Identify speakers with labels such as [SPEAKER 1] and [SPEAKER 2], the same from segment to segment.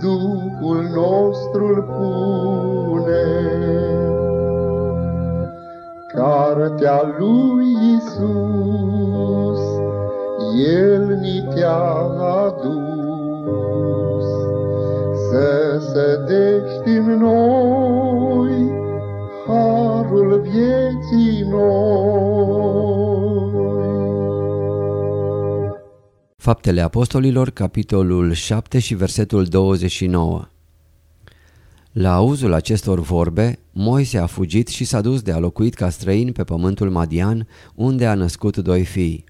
[SPEAKER 1] Duhul nostru pune. Cartea lui Isus, El ni te-a adus, Să sădești
[SPEAKER 2] Faptele Apostolilor, capitolul 7 și versetul 29 La auzul acestor vorbe, Moise a fugit și s-a dus de a locuit ca străin pe pământul Madian, unde a născut doi fii.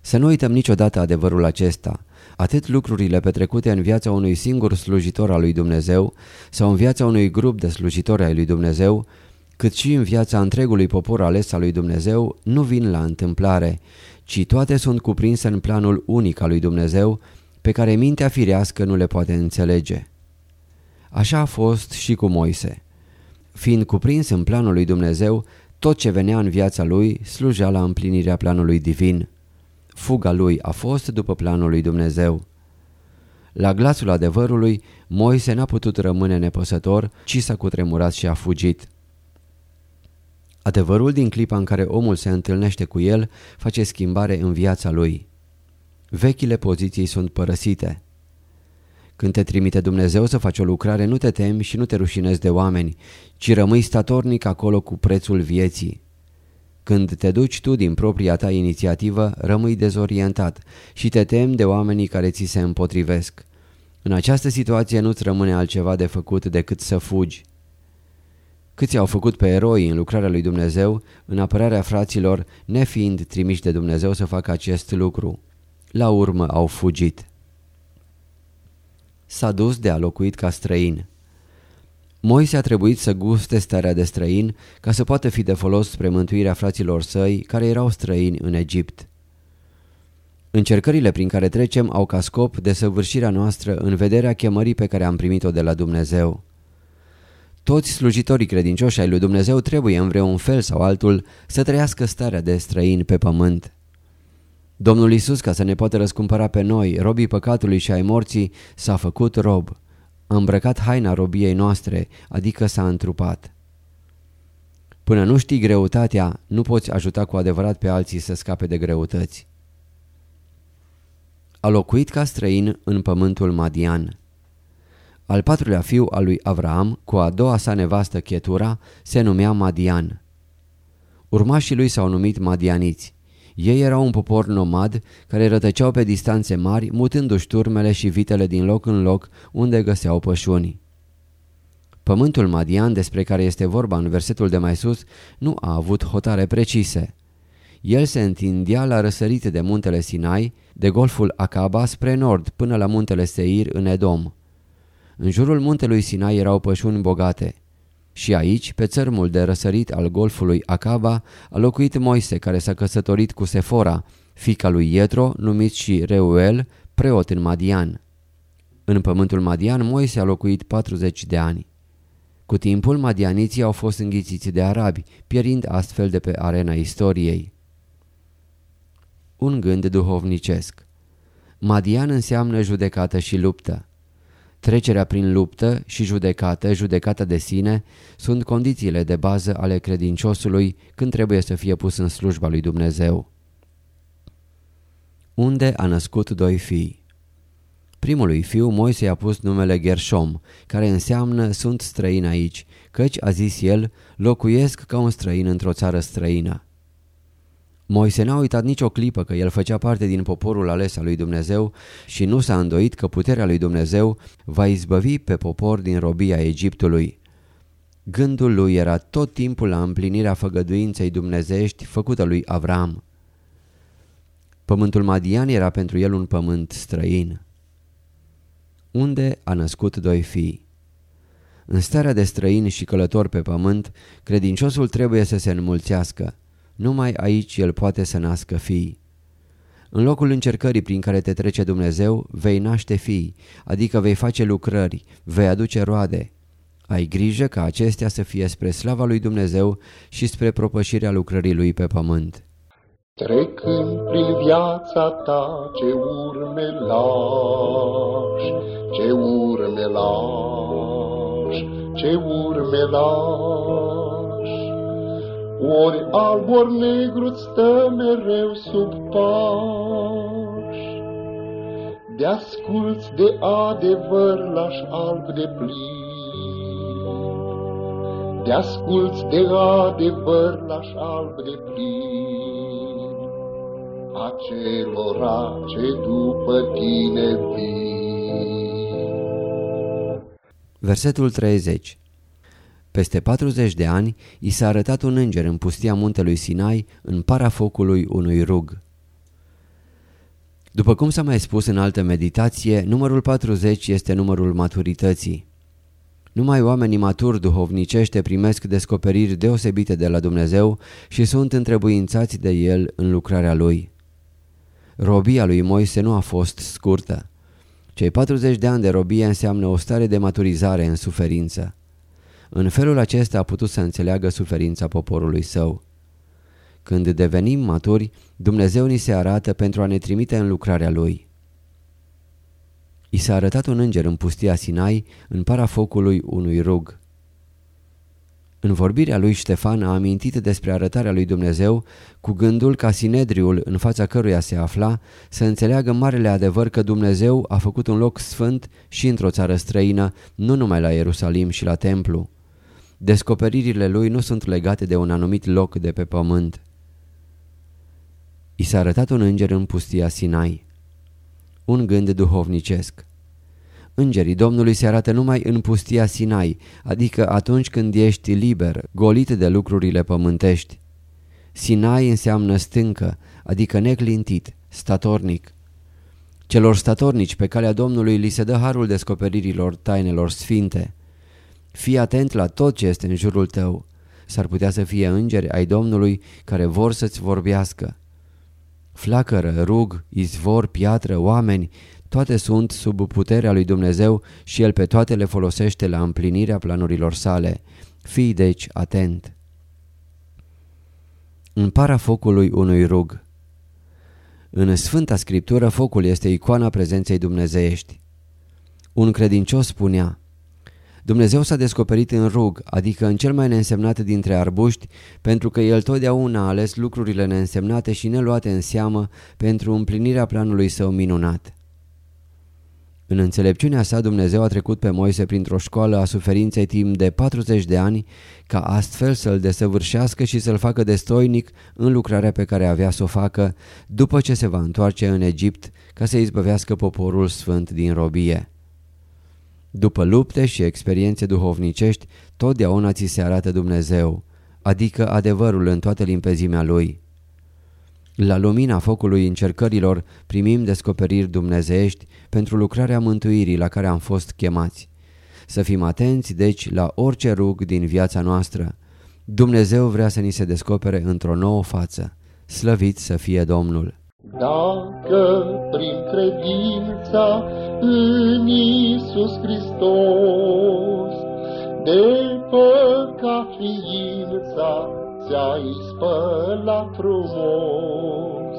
[SPEAKER 2] Să nu uităm niciodată adevărul acesta. Atât lucrurile petrecute în viața unui singur slujitor al lui Dumnezeu sau în viața unui grup de slujitori ai lui Dumnezeu, cât și în viața întregului popor ales al lui Dumnezeu, nu vin la întâmplare, ci toate sunt cuprinse în planul unic al lui Dumnezeu, pe care mintea firească nu le poate înțelege. Așa a fost și cu Moise. Fiind cuprins în planul lui Dumnezeu, tot ce venea în viața lui slujea la împlinirea planului divin. Fuga lui a fost după planul lui Dumnezeu. La glasul adevărului, Moise n-a putut rămâne nepăsător, ci s-a cutremurat și a fugit. Adevărul din clipa în care omul se întâlnește cu el face schimbare în viața lui. Vechile poziții sunt părăsite. Când te trimite Dumnezeu să faci o lucrare, nu te temi și nu te rușinezi de oameni, ci rămâi statornic acolo cu prețul vieții. Când te duci tu din propria ta inițiativă, rămâi dezorientat și te temi de oamenii care ți se împotrivesc. În această situație nu-ți rămâne altceva de făcut decât să fugi. Câți au făcut pe eroi în lucrarea lui Dumnezeu, în apărarea fraților, nefiind trimiși de Dumnezeu să facă acest lucru. La urmă au fugit. S-a dus de a locuit ca străin. Moise a trebuit să guste starea de străin ca să poată fi de folos spre mântuirea fraților săi care erau străini în Egipt. Încercările prin care trecem au ca scop desăvârșirea noastră în vederea chemării pe care am primit-o de la Dumnezeu. Toți slujitorii credincioși ai lui Dumnezeu trebuie în vreun fel sau altul să trăiască starea de străin pe pământ. Domnul Isus, ca să ne poată răscumpăra pe noi, robii păcatului și ai morții, s-a făcut rob. A îmbrăcat haina robiei noastre, adică s-a întrupat. Până nu știi greutatea, nu poți ajuta cu adevărat pe alții să scape de greutăți. A locuit ca străin în pământul Madian. Al patrulea fiu al lui Avram, cu a doua sa nevastă Chetura, se numea Madian. Urmașii lui s-au numit Madianiți. Ei erau un popor nomad care rătăceau pe distanțe mari, mutându-și turmele și vitele din loc în loc unde găseau pășuni. Pământul Madian, despre care este vorba în versetul de mai sus, nu a avut hotare precise. El se întindea la răsărite de muntele Sinai, de golful Acaba spre nord până la muntele Seir în Edom. În jurul muntelui Sinai erau pășuni bogate. Și aici, pe țărmul de răsărit al golfului Acaba, a locuit Moise, care s-a căsătorit cu Sefora, fica lui Ietro, numit și Reuel, preot în Madian. În pământul Madian, Moise a locuit 40 de ani. Cu timpul, madianiții au fost înghițiți de arabi, pierind astfel de pe arena istoriei. Un gând duhovnicesc Madian înseamnă judecată și luptă. Trecerea prin luptă și judecată, judecată de sine, sunt condițiile de bază ale credinciosului când trebuie să fie pus în slujba lui Dumnezeu. Unde a născut doi fii? Primului fiu Moise i-a pus numele Gershom, care înseamnă sunt străin aici, căci, a zis el, locuiesc ca un străin într-o țară străină. Moise n-a uitat nicio clipă că el făcea parte din poporul ales al lui Dumnezeu și nu s-a îndoit că puterea lui Dumnezeu va izbăvi pe popor din robia Egiptului. Gândul lui era tot timpul la împlinirea făgăduinței dumnezești făcută lui Avram. Pământul Madian era pentru el un pământ străin. Unde a născut doi fii? În starea de străin și călător pe pământ, credinciosul trebuie să se înmulțească. Numai aici el poate să nască fii. În locul încercării prin care te trece Dumnezeu, vei naște fii, adică vei face lucrări, vei aduce roade. Ai grijă ca acestea să fie spre slava lui Dumnezeu și spre propășirea lucrării lui pe pământ.
[SPEAKER 1] Trecând prin viața ta, ce urme lași, ce urme lași, ce urme lași. Ori alb, ori negru stă mereu sub pași. De asculți de adevăr lași alb de plin. De asculți de adevăr lași alb de plin. Acelora ce după tine vin.
[SPEAKER 2] Versetul 30 peste 40 de ani, i s-a arătat un înger în pustia muntelui Sinai, în para focului unui rug. După cum s-a mai spus în altă meditație, numărul 40 este numărul maturității. Numai oamenii maturi duhovnicește primesc descoperiri deosebite de la Dumnezeu și sunt întrebuințați de El în lucrarea Lui. Robia lui Moise nu a fost scurtă. Cei 40 de ani de robie înseamnă o stare de maturizare în suferință. În felul acesta a putut să înțeleagă suferința poporului său. Când devenim maturi, Dumnezeu ni se arată pentru a ne trimite în lucrarea Lui. I s-a arătat un înger în pustia Sinai, în para focului unui rug. În vorbirea lui Ștefan a amintit despre arătarea lui Dumnezeu cu gândul ca Sinedriul în fața căruia se afla să înțeleagă marele adevăr că Dumnezeu a făcut un loc sfânt și într-o țară străină, nu numai la Ierusalim și la templu. Descoperirile lui nu sunt legate de un anumit loc de pe pământ. I s-a arătat un înger în pustia Sinai. Un gând duhovnicesc. Îngerii Domnului se arată numai în pustia Sinai, adică atunci când ești liber, golit de lucrurile pământești. Sinai înseamnă stâncă, adică neclintit, statornic. Celor statornici pe calea Domnului li se dă harul descoperirilor tainelor sfinte. Fii atent la tot ce este în jurul tău. S-ar putea să fie îngeri ai Domnului care vor să-ți vorbească. Flacără, rug, izvor, piatră, oameni, toate sunt sub puterea lui Dumnezeu și El pe toate le folosește la împlinirea planurilor sale. Fii deci atent. În para focului unui rug În Sfânta Scriptură focul este icoana prezenței dumnezeiești. Un credincios spunea Dumnezeu s-a descoperit în rug, adică în cel mai neînsemnat dintre arbuști, pentru că El totdeauna a ales lucrurile neînsemnate și neluate în seamă pentru împlinirea planului său minunat. În înțelepciunea sa Dumnezeu a trecut pe Moise printr-o școală a suferinței timp de 40 de ani ca astfel să-l desăvârșească și să-l facă destoinic în lucrarea pe care avea să o facă după ce se va întoarce în Egipt ca să izbăvească poporul sfânt din robie. După lupte și experiențe duhovnicești, totdeauna ți se arată Dumnezeu, adică adevărul în toată limpezimea Lui. La lumina focului încercărilor primim descoperiri dumnezeiești pentru lucrarea mântuirii la care am fost chemați. Să fim atenți, deci, la orice rug din viața noastră. Dumnezeu vrea să ni se descopere într-o nouă față. Slăvit să fie Domnul!
[SPEAKER 1] Dacă prin credința în Iisus Hristos, de păcat ființa ți-ai spălat frumos,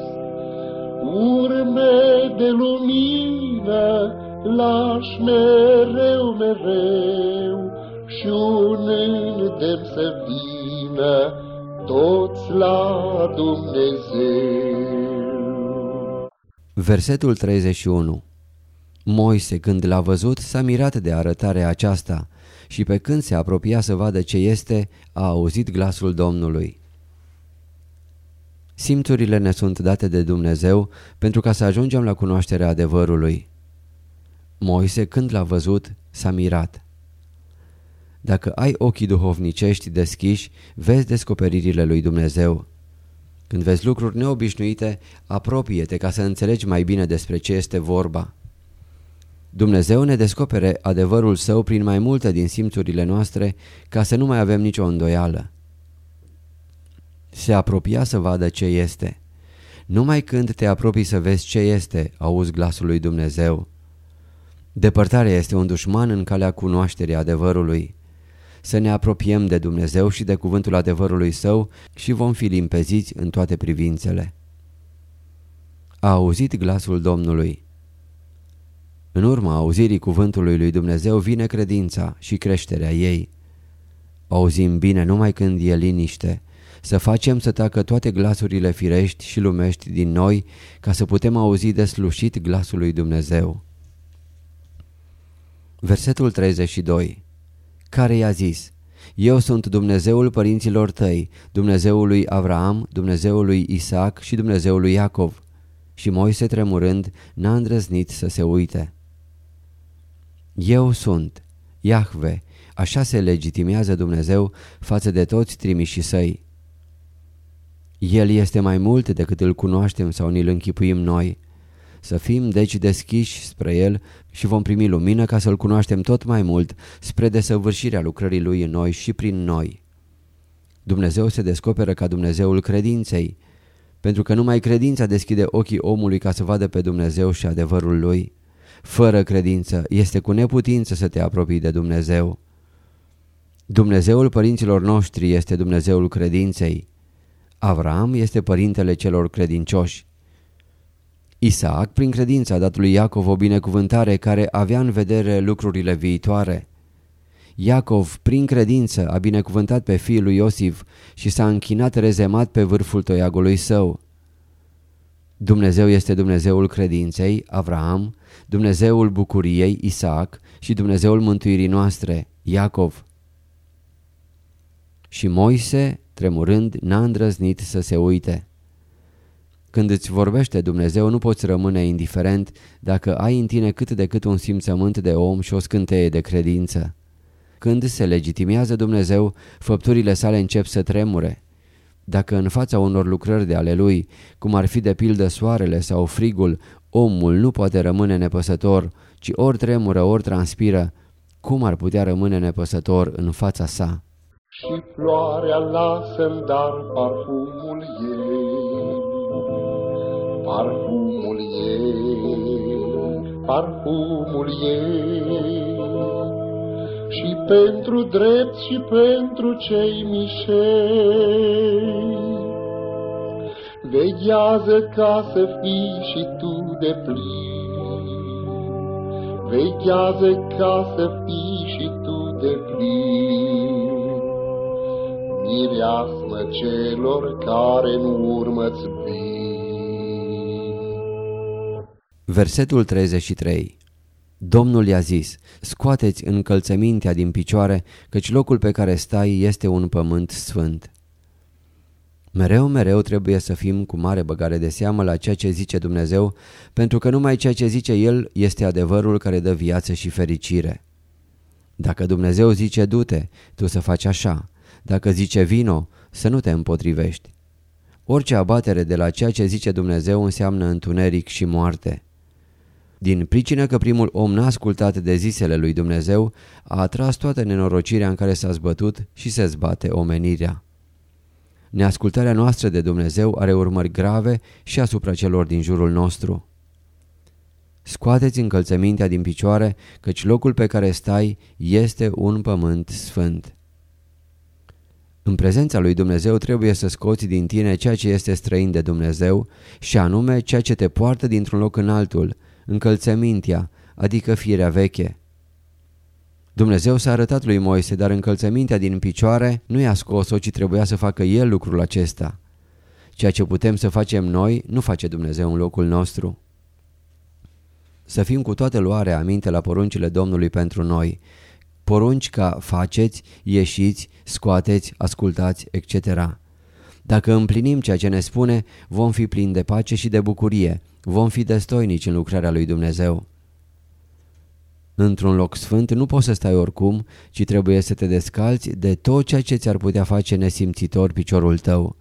[SPEAKER 1] urme de lumină lași mereu, mereu și un îndemn să vină toți la Dumnezeu.
[SPEAKER 2] Versetul 31 Moise, când l-a văzut, s-a mirat de arătarea aceasta și pe când se apropia să vadă ce este, a auzit glasul Domnului. Simțurile ne sunt date de Dumnezeu pentru ca să ajungem la cunoașterea adevărului. Moise, când l-a văzut, s-a mirat. Dacă ai ochii duhovnicești deschiși, vezi descoperirile lui Dumnezeu. Când vezi lucruri neobișnuite, apropie-te ca să înțelegi mai bine despre ce este vorba. Dumnezeu ne descopere adevărul său prin mai multe din simțurile noastre ca să nu mai avem nicio îndoială. Se apropia să vadă ce este. Numai când te apropii să vezi ce este, auzi glasul lui Dumnezeu. Depărtarea este un dușman în calea cunoașterii adevărului. Să ne apropiem de Dumnezeu și de cuvântul adevărului său și vom fi limpeziți în toate privințele. A auzit glasul Domnului. În urma auzirii cuvântului lui Dumnezeu vine credința și creșterea ei. Auzim bine numai când e liniște, să facem să tacă toate glasurile firești și lumești din noi ca să putem auzi deslușit glasul lui Dumnezeu. Versetul 32 Care i-a zis, Eu sunt Dumnezeul părinților tăi, Dumnezeul lui Avraam, Dumnezeul lui Isaac și Dumnezeul lui Iacov. Și Moise tremurând n-a îndrăznit să se uite. Eu sunt, Iahve, așa se legitimează Dumnezeu față de toți trimișii săi. El este mai mult decât îl cunoaștem sau ni-l închipuim noi. Să fim deci deschiși spre El și vom primi lumină ca să-L cunoaștem tot mai mult spre desăvârșirea lucrării Lui în noi și prin noi. Dumnezeu se descoperă ca Dumnezeul credinței, pentru că numai credința deschide ochii omului ca să vadă pe Dumnezeu și adevărul Lui. Fără credință este cu neputință să te apropii de Dumnezeu. Dumnezeul părinților noștri este Dumnezeul credinței. Avram este părintele celor credincioși. Isaac, prin credință, a dat lui Iacov o binecuvântare care avea în vedere lucrurile viitoare. Iacov, prin credință, a binecuvântat pe fiul lui Iosif și s-a închinat rezemat pe vârful toiagului său. Dumnezeu este Dumnezeul credinței, Avraam, Dumnezeul bucuriei, Isaac și Dumnezeul mântuirii noastre, Iacov. Și Moise, tremurând, n-a îndrăznit să se uite. Când îți vorbește Dumnezeu nu poți rămâne indiferent dacă ai în tine cât de cât un simțământ de om și o scânteie de credință. Când se legitimează Dumnezeu, făpturile sale încep să tremure. Dacă în fața unor lucrări de ale lui, cum ar fi de pildă soarele sau frigul, omul nu poate rămâne nepăsător, ci ori tremură, ori transpiră, cum ar putea rămâne nepăsător în fața sa?
[SPEAKER 1] Și floarea lasă dar parfumul ei, parfumul ei, parfumul ei. Și pentru drept și pentru cei mișei, Veghează ca să fii și tu de plin, Veghează ca să fii și tu de plin. Mireasmă celor care nu urmă-ți
[SPEAKER 2] Versetul 33 Domnul i-a zis, scoateți încălțămintea din picioare, căci locul pe care stai este un pământ sfânt. Mereu, mereu trebuie să fim cu mare băgare de seamă la ceea ce zice Dumnezeu, pentru că numai ceea ce zice El este adevărul care dă viață și fericire. Dacă Dumnezeu zice du-te, tu să faci așa. Dacă zice vino, să nu te împotrivești. Orice abatere de la ceea ce zice Dumnezeu înseamnă întuneric și moarte. Din pricină că primul om n-a ascultat de zisele lui Dumnezeu, a atras toată nenorocirea în care s-a zbătut și se zbate omenirea. Neascultarea noastră de Dumnezeu are urmări grave și asupra celor din jurul nostru. Scoateți încălțămintea din picioare, căci locul pe care stai este un pământ sfânt. În prezența lui Dumnezeu trebuie să scoți din tine ceea ce este străin de Dumnezeu și anume ceea ce te poartă dintr-un loc în altul, încălțămintea, adică firea veche. Dumnezeu s-a arătat lui Moise, dar încălțămintea din picioare nu i-a scos-o, ci trebuia să facă el lucrul acesta. Ceea ce putem să facem noi, nu face Dumnezeu în locul nostru. Să fim cu toată luarea aminte la poruncile Domnului pentru noi. Porunci ca faceți, ieșiți, scoateți, ascultați, etc. Dacă împlinim ceea ce ne spune, vom fi plini de pace și de bucurie, vom fi destoinici în lucrarea lui Dumnezeu. Într-un loc sfânt nu poți să stai oricum, ci trebuie să te descalți de tot ceea ce ți-ar putea face nesimțitor piciorul tău.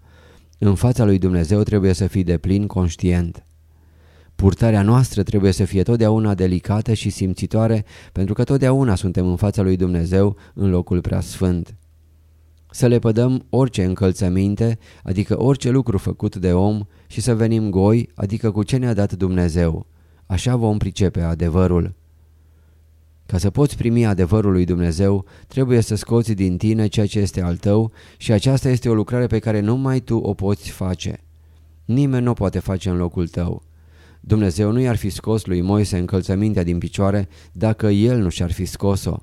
[SPEAKER 2] În fața lui Dumnezeu trebuie să fii de plin conștient. Purtarea noastră trebuie să fie totdeauna delicată și simțitoare pentru că totdeauna suntem în fața lui Dumnezeu în locul prea sfânt. Să le pădăm orice încălțăminte, adică orice lucru făcut de om și să venim goi, adică cu ce ne-a dat Dumnezeu. Așa vom pricepe adevărul. Ca să poți primi adevărul lui Dumnezeu, trebuie să scoți din tine ceea ce este al tău și aceasta este o lucrare pe care numai tu o poți face. Nimeni nu o poate face în locul tău. Dumnezeu nu i-ar fi scos lui Moise încălțămintea din picioare dacă el nu și-ar fi scos-o.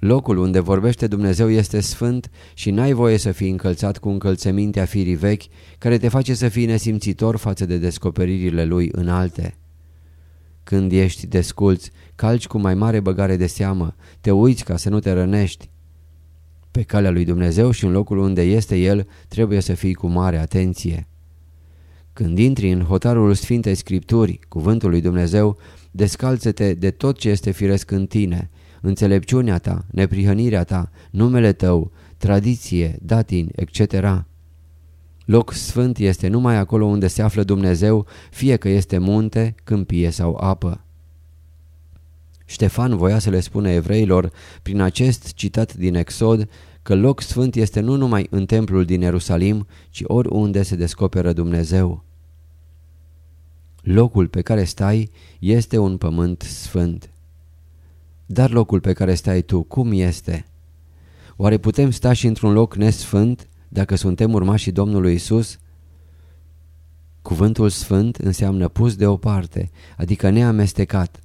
[SPEAKER 2] Locul unde vorbește Dumnezeu este sfânt și n-ai voie să fii încălțat cu încălțămintea firii vechi care te face să fii nesimțitor față de descoperirile lui înalte. Când ești desculți, calci cu mai mare băgare de seamă, te uiți ca să nu te rănești. Pe calea lui Dumnezeu și în locul unde este El trebuie să fii cu mare atenție. Când intri în hotarul Sfintei Scripturi, cuvântul lui Dumnezeu, descalță-te de tot ce este firesc în tine, înțelepciunea ta, neprihănirea ta, numele tău, tradiție, datin, etc. Loc sfânt este numai acolo unde se află Dumnezeu, fie că este munte, câmpie sau apă. Ștefan voia să le spună evreilor, prin acest citat din Exod, că loc sfânt este nu numai în templul din Ierusalim, ci oriunde se descoperă Dumnezeu. Locul pe care stai este un pământ sfânt. Dar locul pe care stai tu, cum este? Oare putem sta și într-un loc nesfânt dacă suntem urmașii Domnului Isus? Cuvântul sfânt înseamnă pus deoparte, adică neamestecat.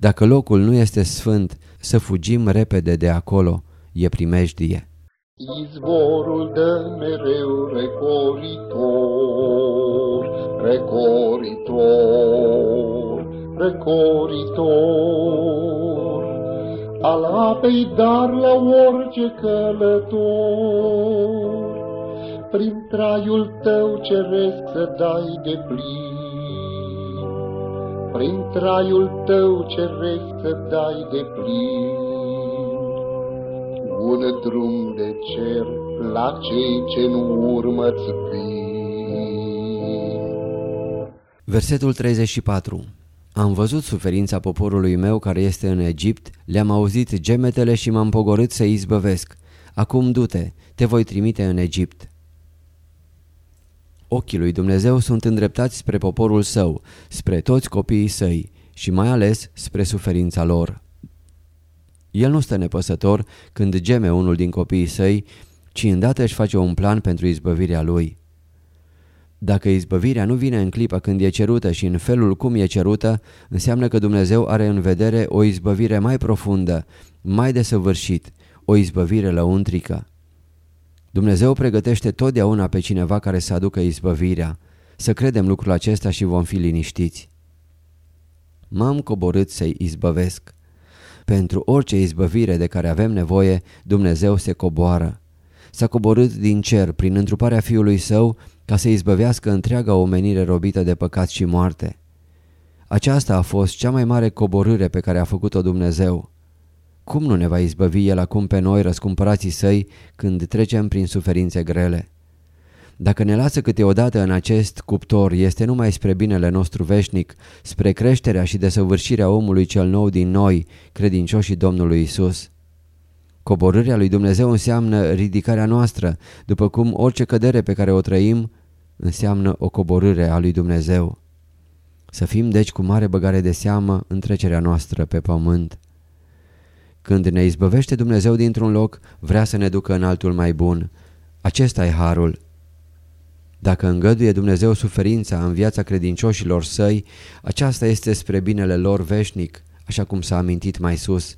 [SPEAKER 2] Dacă locul nu este sfânt, să fugim repede de acolo, e primejdie.
[SPEAKER 1] Izvorul dă mereu recoritor, recoritor, recoritor, al apei dar la orice călător, prin traiul tău ceresc să dai de plin, prin traiul tău ceresc să dai de plin. Un drum de cer la cei ce nu urmă-ți
[SPEAKER 2] Versetul 34 Am văzut suferința poporului meu care este în Egipt, le-am auzit gemetele și m-am pogorât să izbăvesc. Acum du-te, te voi trimite în Egipt. Ochii lui Dumnezeu sunt îndreptați spre poporul său, spre toți copiii săi și mai ales spre suferința lor. El nu stă nepăsător când geme unul din copiii săi, ci îndată își face un plan pentru izbăvirea lui. Dacă izbăvirea nu vine în clipa când e cerută și în felul cum e cerută, înseamnă că Dumnezeu are în vedere o izbăvire mai profundă, mai desăvârșit, o izbăvire lăuntrică. Dumnezeu pregătește totdeauna pe cineva care să aducă izbăvirea. Să credem lucrul acesta și vom fi liniștiți. M-am coborât să-i izbăvesc. Pentru orice izbăvire de care avem nevoie, Dumnezeu se coboară. S-a coborât din cer prin întruparea Fiului Său ca să izbăvească întreaga omenire robită de păcat și moarte. Aceasta a fost cea mai mare coborâre pe care a făcut-o Dumnezeu. Cum nu ne va izbăvi El acum pe noi, răscumpărații Săi, când trecem prin suferințe grele? Dacă ne lasă câteodată în acest cuptor, este numai spre binele nostru veșnic, spre creșterea și desăvârșirea omului cel nou din noi, credincioșii Domnului Isus. Coborârea lui Dumnezeu înseamnă ridicarea noastră, după cum orice cădere pe care o trăim înseamnă o coborâre a lui Dumnezeu. Să fim deci cu mare băgare de seamă în trecerea noastră pe pământ. Când ne izbăvește Dumnezeu dintr-un loc, vrea să ne ducă în altul mai bun. Acesta e harul. Dacă îngăduie Dumnezeu suferința în viața credincioșilor săi, aceasta este spre binele lor veșnic, așa cum s-a amintit mai sus.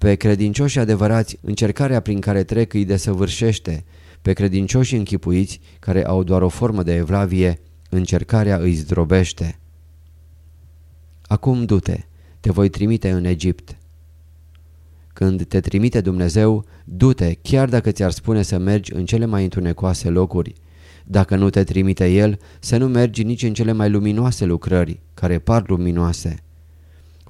[SPEAKER 2] Pe credincioși adevărați, încercarea prin care trec îi desăvârșește, pe credincioși închipuiți, care au doar o formă de evlavie, încercarea îi zdrobește. Acum du-te, te voi trimite în Egipt. Când te trimite Dumnezeu, du-te, chiar dacă ți-ar spune să mergi în cele mai întunecoase locuri, dacă nu te trimite El, să nu mergi nici în cele mai luminoase lucrări, care par luminoase.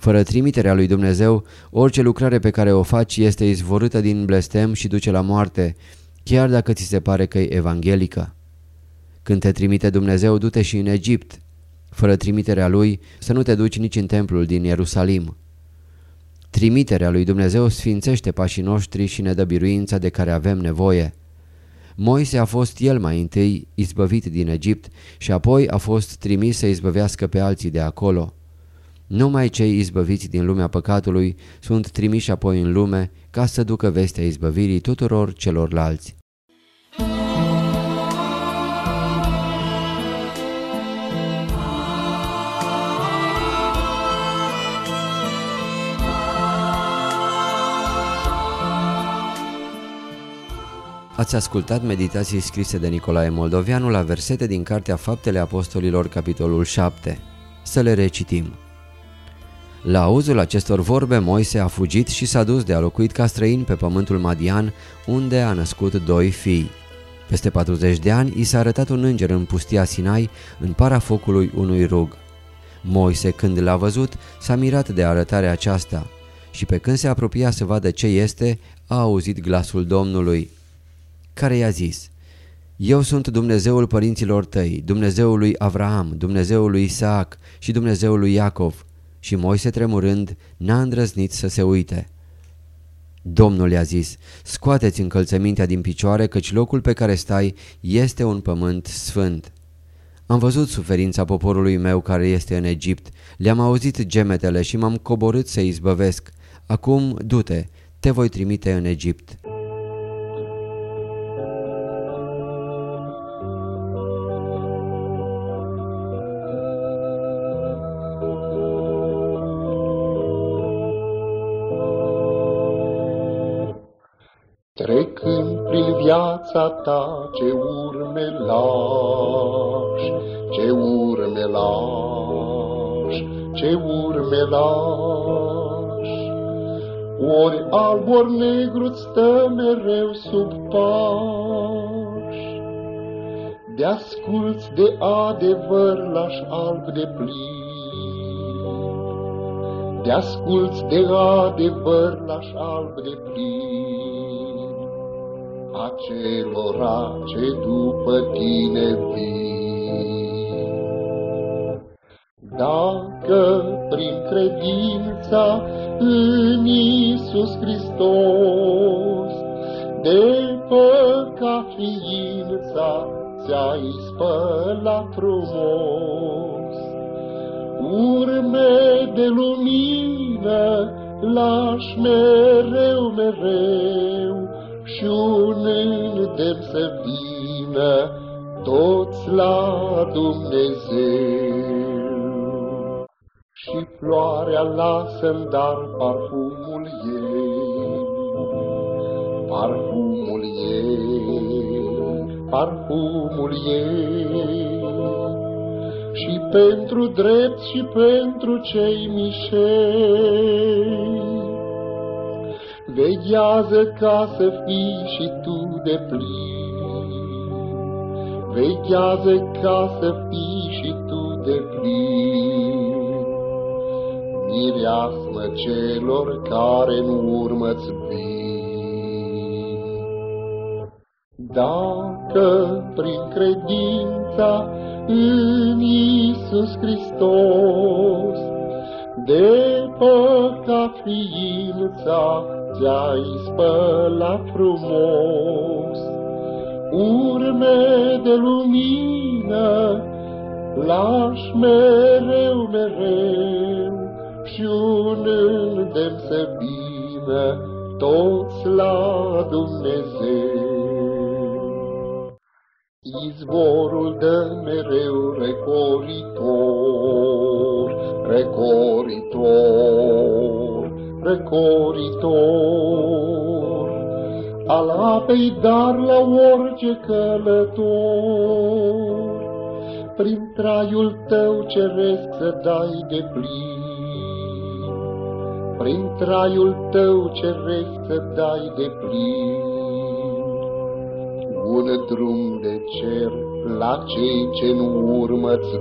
[SPEAKER 2] Fără trimiterea lui Dumnezeu, orice lucrare pe care o faci este izvorâtă din blestem și duce la moarte, chiar dacă ți se pare că e evanghelică. Când te trimite Dumnezeu, du-te și în Egipt. Fără trimiterea Lui, să nu te duci nici în templul din Ierusalim. Trimiterea lui Dumnezeu sfințește pașii noștri și ne dă biruința de care avem nevoie. Moise a fost el mai întâi izbăvit din Egipt și apoi a fost trimis să izbăvească pe alții de acolo. Numai cei izbăviți din lumea păcatului sunt trimiși apoi în lume ca să ducă vestea izbăvirii tuturor celorlalți. Ați ascultat meditații scrise de Nicolae Moldovianu la versete din Cartea Faptele Apostolilor, capitolul 7. Să le recitim. La auzul acestor vorbe, Moise a fugit și s-a dus de a locuit ca străin pe pământul Madian, unde a născut doi fii. Peste 40 de ani i s-a arătat un înger în pustia Sinai, în para focului unui rug. Moise, când l-a văzut, s-a mirat de arătarea aceasta și pe când se apropia să vadă ce este, a auzit glasul Domnului care i-a zis Eu sunt Dumnezeul părinților tăi, Dumnezeul lui Avraam, Dumnezeul lui Isaac și Dumnezeul lui Iacov. Și Moise tremurând n-a îndrăznit să se uite. Domnul i-a zis, scoateți încălțămintea din picioare căci locul pe care stai este un pământ sfânt. Am văzut suferința poporului meu care este în Egipt, le-am auzit gemetele și m-am coborât să izbăvesc. Acum, du-te, te voi trimite în Egipt.
[SPEAKER 1] Ta, ce urme lași, ce urme lași, ce urme lași. Ori alb, ori negru stă mereu sub pași, De asculți de adevăr lași alb de plin, De asculți de adevăr lași alb de plin acelora ce după tine vin. Dacă prin credința în Iisus Hristos, de păcat ființa ți-ai spălat frumos, urme de lumină lași mereu, mereu, și un îndemn să vină toți la Dumnezeu. Și floarea lasă dar parfumul ei, parfumul ei, parfumul ei. Și pentru drept și pentru cei mișei, Veghează ca să fii și tu de plin. Veghează ca să fii și tu de plin. Mireasmă celor care în urmă-ți vin. Dacă prin credința în Iisus Hristos de păcat ființa ți-ai spălat frumos, urme de lumină, lași mereu, mereu, și un îndemn să vină toți la Dumnezeu. Izvorul dă mereu recoritor, recoritor, răcoritor, al apei dar la orice călător, prin traiul tău ceresc să dai de plin, prin traiul tău ceresc să dai de plin, un drum de cer la cei ce nu urmă-ți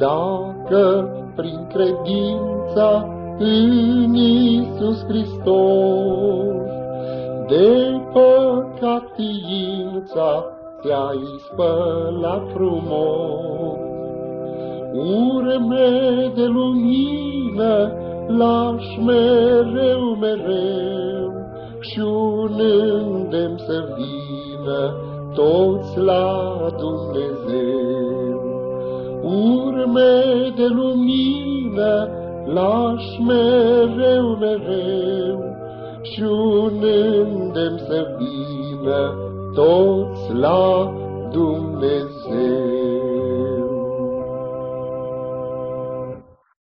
[SPEAKER 1] Dacă prin credința în Iisus Hristos. De păcat ființa te-ai spălat frumos, Urme de lumină lași mereu, mereu, Și un îndemn să vină toți la Dumnezeu. Urme de lumină lași mereu, mereu, Și un îndemn să vină toți la Dumnezeu.